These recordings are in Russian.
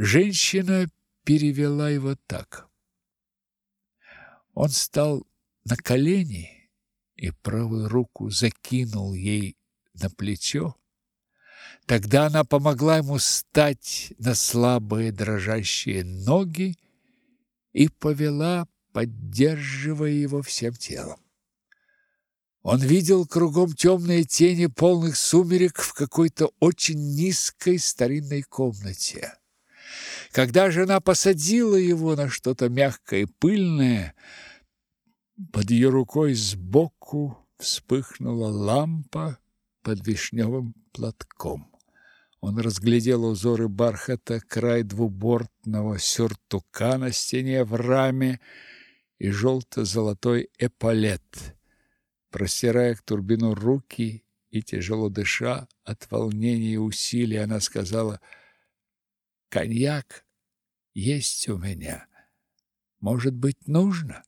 Женщина перевела его так. Он стал на колени и правую руку закинул ей на плечо. Тогда она помогла ему встать на слабые дрожащие ноги и повела, поддерживая его всем телом. Он видел кругом темные тени полных сумерек в какой-то очень низкой старинной комнате. Когда жена посадила его на что-то мягкое и пыльное, под ее рукой сбоку вспыхнула лампа под вишневым платком. Он разглядел узоры бархата, край двубортного сюртука на стене в раме и желто-золотой эполет. Простирая к Турбину руки и тяжело дыша от волнения и усилий, она сказала — Коньяк есть у меня. Может быть, нужно?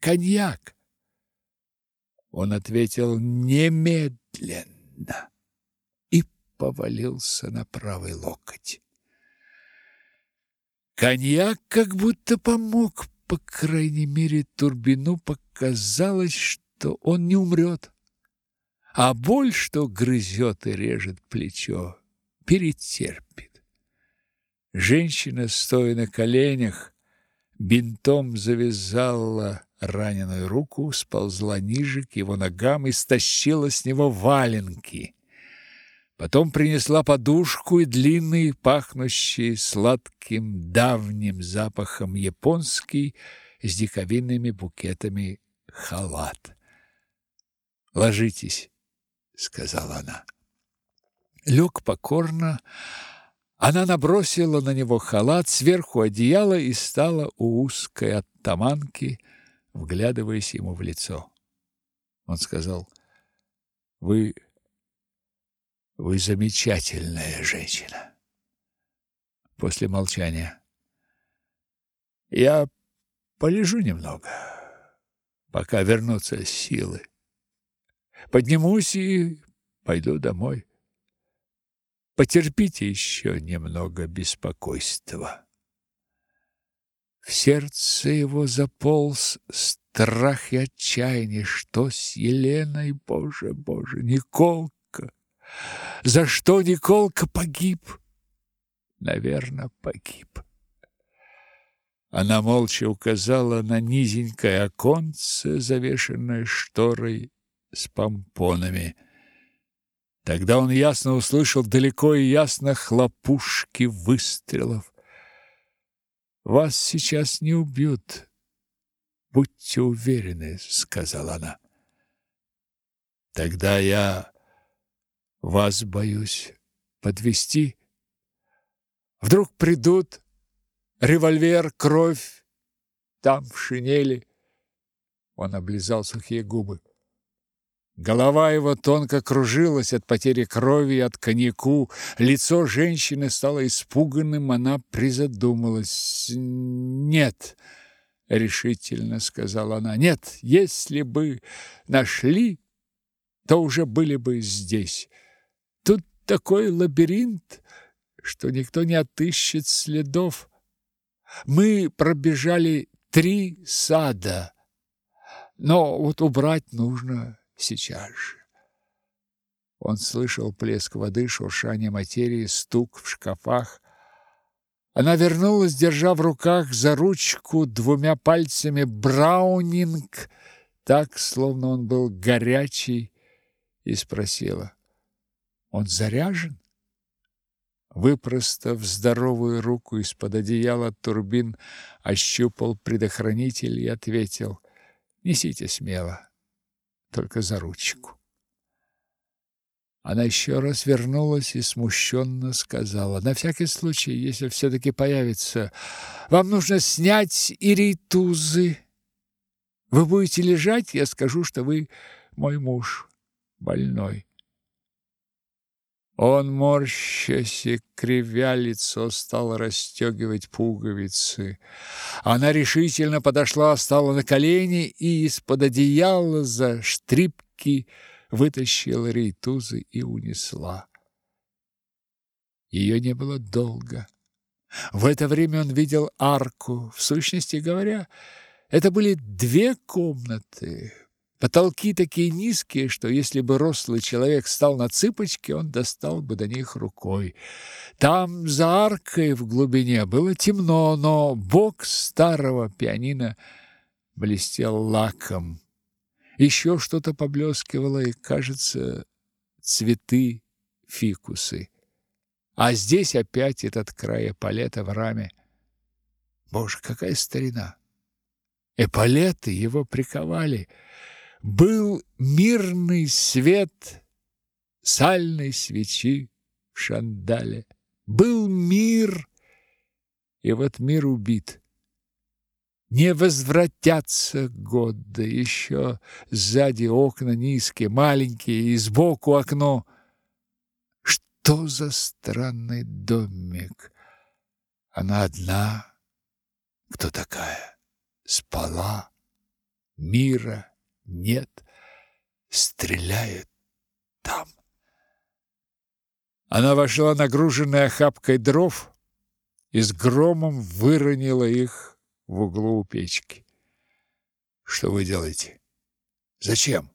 Коньяк. Он ответил немедленно и повалился на правый локоть. Коньяк как будто помог, по крайней мере, Турбину показалось, что он не умрет, а боль, что грызет и режет плечо, перетерпит. Женщина, стоя на коленях, бинтом завязала раненую руку, сползла ниже к его ногам и стащила с него валенки. Потом принесла подушку и длинный, пахнущий сладким давним запахом японский с диковинными букетами халат. «Ложитесь», — сказала она. Лег покорно, она набросила на него халат, сверху одеяло и стала у узкой оттаманки, вглядываясь ему в лицо. Он сказал, «Вы... вы замечательная женщина». После молчания, «Я полежу немного, пока вернутся силы. Поднимусь и пойду домой». Потерпите еще немного беспокойства. В сердце его заполз страх и отчаяние. Что с Еленой, Боже, Боже, Николка? За что Николка погиб? Наверное, погиб. Она молча указала на низенькое оконце, завешенное шторой с помпонами. Тогда он ясно услышал далеко и ясно хлопушки выстрелов. «Вас сейчас не убьют, будьте уверены», — сказала она. «Тогда я вас боюсь подвести. Вдруг придут, револьвер, кровь, там в шинели». Он облизал сухие губы. Голова его тонко кружилась от потери крови и от коньяку. Лицо женщины стало испуганным, она призадумалась. «Нет», — решительно сказала она, — «нет, если бы нашли, то уже были бы здесь. Тут такой лабиринт, что никто не отыщет следов. Мы пробежали три сада, но вот убрать нужно сейчас же. Он слышал плеск воды, шуршание материи, стук в шкафах. Она вернулась, держа в руках за ручку двумя пальцами браунинг, так, словно он был горячий, и спросила, «Он заряжен?» Выпростав здоровую руку из-под одеяла, Турбин ощупал предохранитель и ответил, «Несите смело, только за ручку. Она еще раз вернулась и смущенно сказала, «На всякий случай, если все-таки появится, вам нужно снять иритузы. Вы будете лежать, я скажу, что вы мой муж, больной». Он, морщась и кривя лицо, стал расстегивать пуговицы. Она решительно подошла, встала на колени и из-под одеяла за штрипки вытащила рейтузы и унесла. Ее не было долго. В это время он видел арку. В сущности говоря, это были две комнаты. Потолки такие низкие, что если бы рослый человек стал на цыпочки, он достал бы до них рукой. Там за аркой в глубине было темно, но бок старого пианино блестел лаком. Еще что-то поблескивало, и, кажется, цветы фикусы. А здесь опять этот край эполета в раме. Боже, какая старина! Эполеты его приковали. Был мирный свет сальной свечи в шандале. Был мир, и вот мир убит. Не возвратятся годы, еще сзади окна низкие, маленькие, и сбоку окно. Что за странный домик? Она одна. Кто такая? Спала. Мира нет. Стреляет там. Она вошла нагруженная охапкой дров и с громом выронила их в углу у печки. Что вы делаете? Зачем?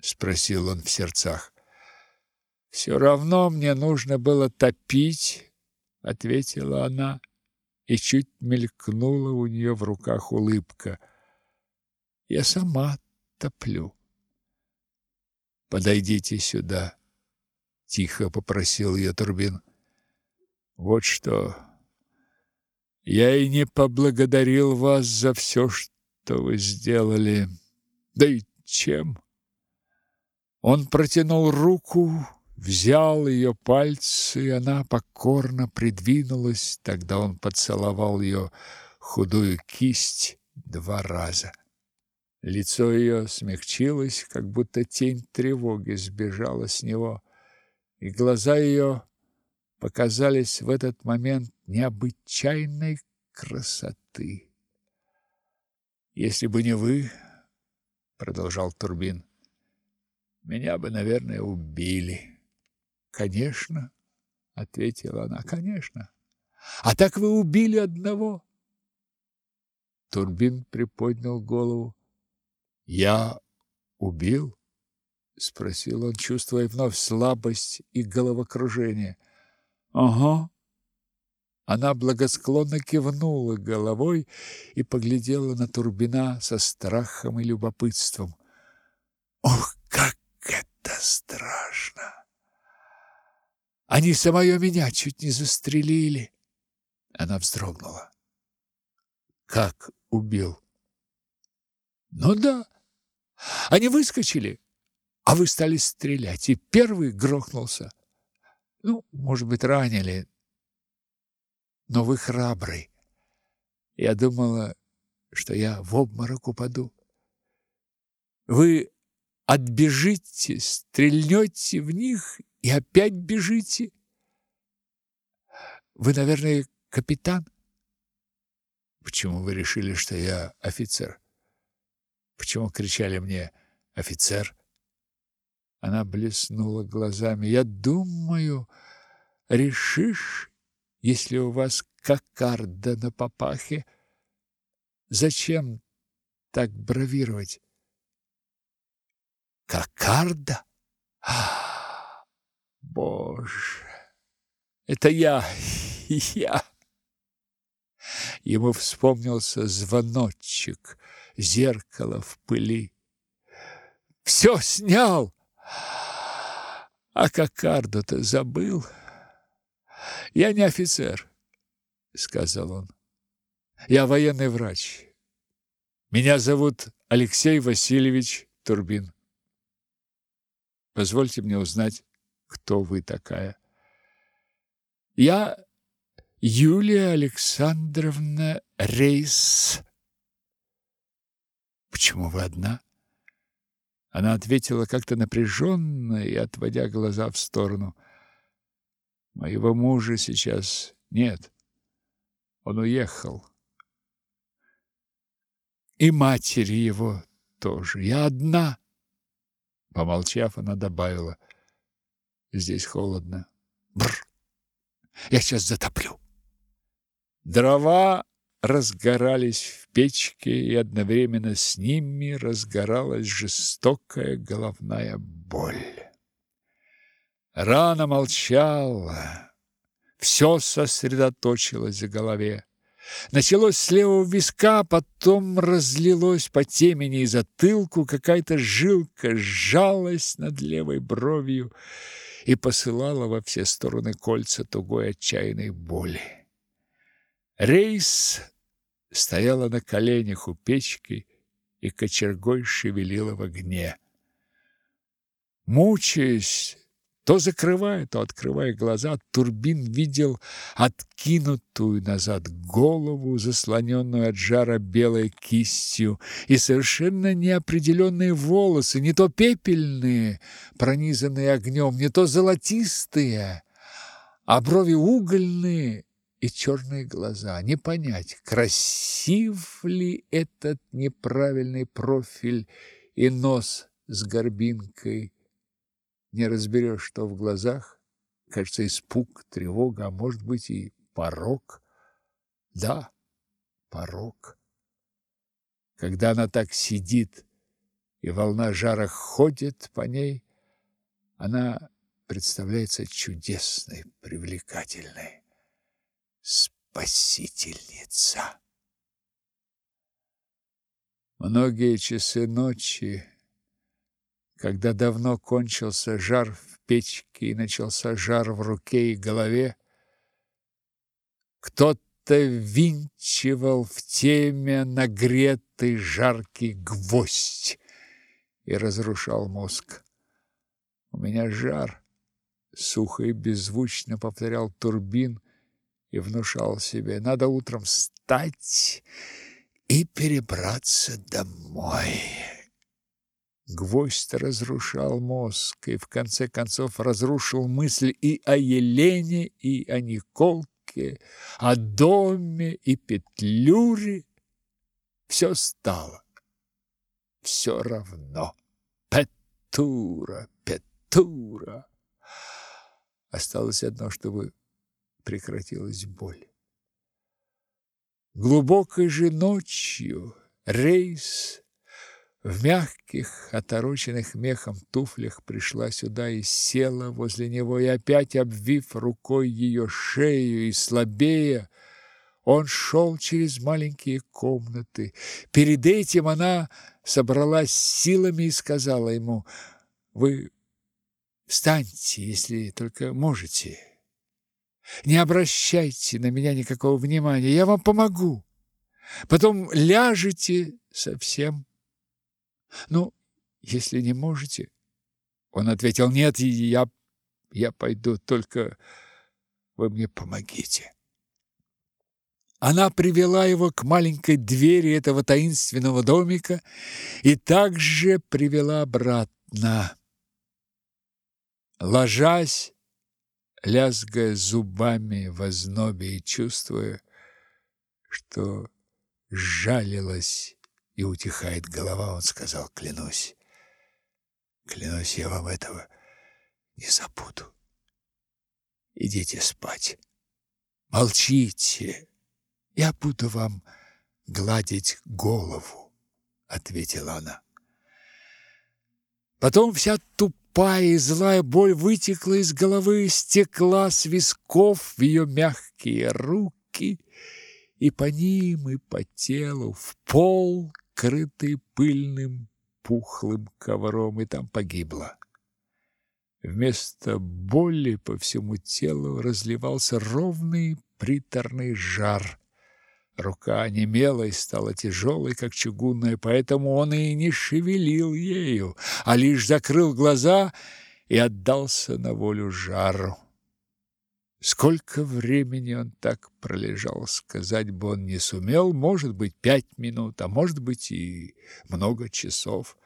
спросил он в сердцах. «Все равно мне нужно было топить, ответила она, и чуть мелькнула у нее в руках улыбка. Я сама топлю. Подойдите сюда, тихо попросил ее Турбин. Вот что я и не поблагодарил вас за все, что вы сделали. Да и чем? Он протянул руку, взял ее пальцы, и она покорно придвинулась. Тогда он поцеловал ее худую кисть два раза. Лицо ее смягчилось, как будто тень тревоги сбежала с него, и глаза ее показались в этот момент необычайной красоты. Если бы не вы, продолжал Турбин, меня бы, наверное, убили. Конечно, ответила она. Конечно. А так вы убили одного. Турбин приподнял голову. Я убил? спросил он, чувствуя вновь слабость и головокружение. Ага. Она благосклонно кивнула головой и поглядела на Турбина со страхом и любопытством. Ох, как это страшно! Они самое меня чуть не застрелили. Она вздрогнула. Как убил? Ну да. Они выскочили, а вы стали стрелять, и первый грохнулся. Ну, может быть, ранили, но вы храбрый. Я думала, что я в обморок упаду. Вы отбежите, стрельнете в них и опять бежите. Вы, наверное, капитан? Почему вы решили, что я офицер? Почему кричали мне офицер? Она блеснула глазами. Я думаю, решишь, если у вас кокарда на папахе, зачем так бравировать? Кокарда? А, боже, это я, я. Ему вспомнился звоночек, зеркало в пыли. Все снял. А кокарду-то забыл. Я не офицер, сказал он. Я военный врач. Меня зовут Алексей Васильевич Турбин. Позвольте мне узнать, кто вы такая. Я Юлия Александровна Рейс. Почему вы одна? Она ответила как-то напряженно и отводя глаза в сторону. Моего мужа сейчас нет. Он уехал. И матери его тоже. Я одна. Помолчав, она добавила: Здесь холодно. Бррр. Я сейчас затоплю. Дрова разгорались в печке, и одновременно с ними разгоралась жестокая головная боль. Рана молчала, все сосредоточилось в голове. Началось с левого виска, потом разлилось по темени и затылку, какая-то жилка сжалась над левой бровью и посылала во все стороны кольца тугой отчаянной боли. Рейс стояла на коленях у печки и кочергой шевелила в огне. Мучаясь, то закрывая, то открывая глаза, Турбин видел откинутую назад голову, заслоненную от жара белой кистью, и совершенно неопределенные волосы, не то пепельные, пронизанные огнем, не то золотистые, а брови угольные и черные глаза. Не понять, красив ли этот неправильный профиль и нос с горбинкой, не разберешь, что в глазах. Кажется, испуг, тревога, а может быть и порог. Да, порог. Когда она так сидит, и волна жара ходит по ней, она представляется чудесной, привлекательной. Спасительница. Многие часы ночи когда давно кончился жар в печке и начался жар в руке и голове, кто-то винчивал в теме нагретый жаркий гвоздь и разрушал мозг. У меня жар, сухо и беззвучно повторял Турбин и внушал себе: надо утром встать и перебраться домой. Гвоздь разрушал мозг и в конце концов разрушил мысль и о Елене, и о Николке, о доме и Петлюре. Все стало все равно. Петура, Петура. Осталось одно, чтобы прекратилась боль. Глубокой же ночью рейс в мягких, отороченных мехом туфлях пришла сюда и села возле него, и опять, обвив рукой ее шею и слабея, он шел через маленькие комнаты. Перед этим она собралась силами и сказала ему, «Вы встаньте, если только можете. Не обращайте на меня никакого внимания, я вам помогу. Потом ляжете совсем ну, если не можете. Он ответил: "Нет, я я пойду, только вы мне помогите". Она привела его к маленькой двери этого таинственного домика и также привела обратно. Ложась, лязгая зубами в ознобе и чувствуя, что жалилась и утихает голова, он сказал, клянусь. Клянусь, я вам этого не забуду. Идите спать. Молчите. Я буду вам гладить голову, ответила она. Потом вся тупая и злая боль вытекла из головы, стекла с висков в ее мягкие руки, и по ним, и по телу, в пол крытый пыльным пухлым ковром, и там погибла. Вместо боли по всему телу разливался ровный приторный жар. Рука онемела и стала тяжелой, как чугунная, поэтому он и не шевелил ею, а лишь закрыл глаза и отдался на волю жару. Сколько времени он так пролежал, сказать бы он не сумел, может быть, пять минут, а может быть и много часов.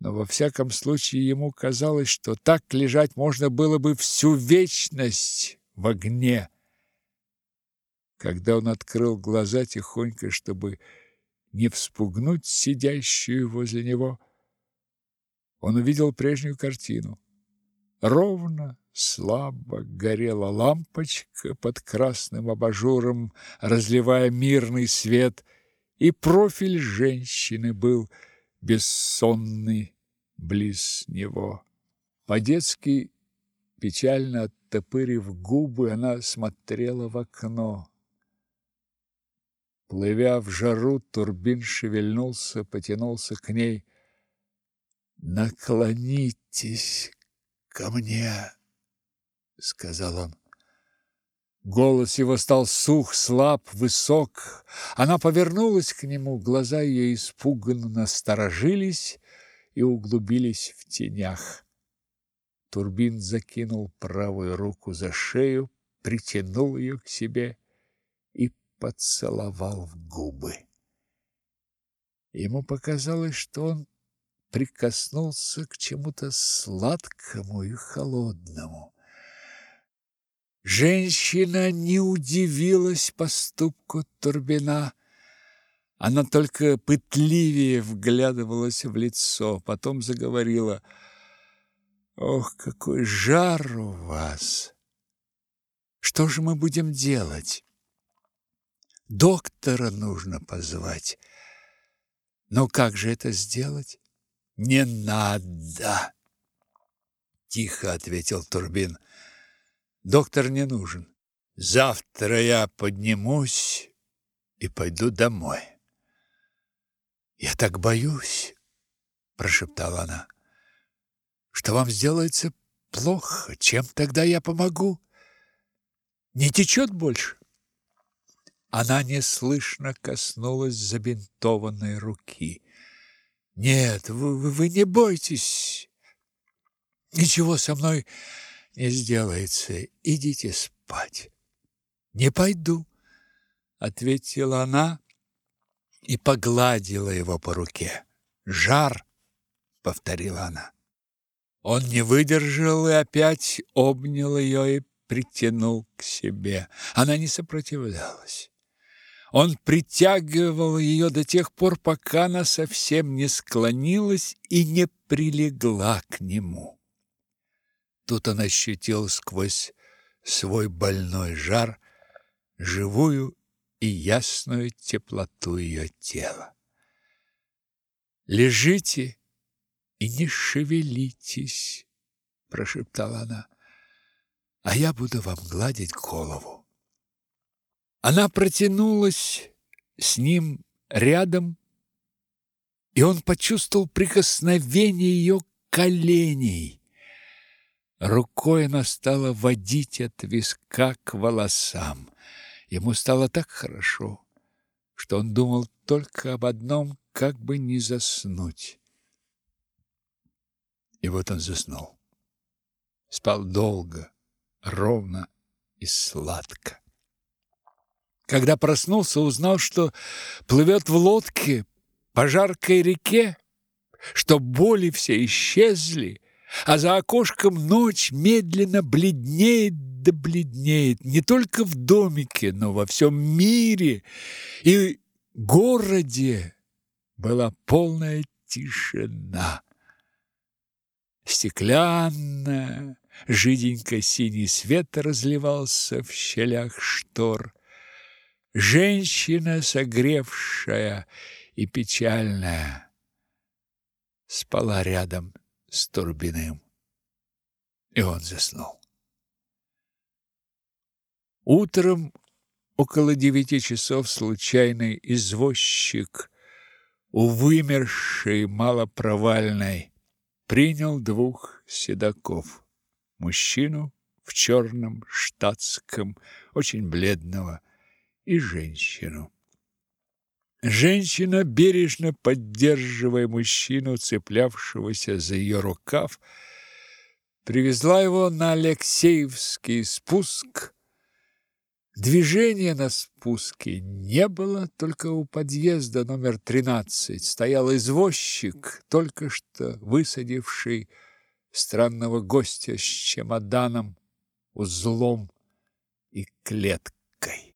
Но во всяком случае ему казалось, что так лежать можно было бы всю вечность в огне. Когда он открыл глаза тихонько, чтобы не вспугнуть сидящую возле него, он увидел прежнюю картину. Ровно Слабо горела лампочка под красным абажуром, разливая мирный свет, и профиль женщины был бессонный близ него. По-детски, печально оттопырив губы, она смотрела в окно. Плывя в жару, Турбин шевельнулся, потянулся к ней. «Наклонитесь ко мне!» сказал он. Голос его стал сух, слаб, высок. Она повернулась к нему, глаза ее испуганно насторожились и углубились в тенях. Турбин закинул правую руку за шею, притянул ее к себе и поцеловал в губы. Ему показалось, что он прикоснулся к чему-то сладкому и холодному. Женщина не удивилась поступку Турбина. Она только пытливее вглядывалась в лицо, потом заговорила: "Ох, какой жар у вас! Что же мы будем делать? Доктора нужно позвать. Но как же это сделать? Не надо, тихо ответил Турбин. Доктор не нужен. Завтра я поднимусь и пойду домой. Я так боюсь, прошептала она. Что вам сделается плохо? Чем тогда я помогу? Не течет больше? Она неслышно коснулась забинтованной руки. Нет, вы, вы не бойтесь. Ничего со мной не сделается. Идите спать. Не пойду, ответила она и погладила его по руке. Жар, повторила она. Он не выдержал и опять обнял ее и притянул к себе. Она не сопротивлялась. Он притягивал ее до тех пор, пока она совсем не склонилась и не прилегла к нему. Тут он ощутил сквозь свой больной жар живую и ясную теплоту ее тела. «Лежите и не шевелитесь», — прошептала она, — «а я буду вам гладить голову». Она протянулась с ним рядом, и он почувствовал прикосновение ее коленей. Рукой она стала водить от виска к волосам. Ему стало так хорошо, что он думал только об одном, как бы не заснуть. И вот он заснул. Спал долго, ровно и сладко. Когда проснулся, узнал, что плывет в лодке по жаркой реке, что боли все исчезли, а за окошком ночь медленно бледнеет да бледнеет не только в домике, но во всем мире и городе была полная тишина. Стеклянная, жиденько синий свет разливался в щелях штор. Женщина, согревшая и печальная, спала рядом с Турбиным. И он заснул. Утром около девяти часов случайный извозчик у вымершей малопровальной принял двух седаков. Мужчину в черном штатском, очень бледного, и женщину. Женщина, бережно поддерживая мужчину, цеплявшегося за ее рукав, привезла его на Алексеевский спуск. Движения на спуске не было, только у подъезда номер 13 стоял извозчик, только что высадивший странного гостя с чемоданом, узлом и клеткой.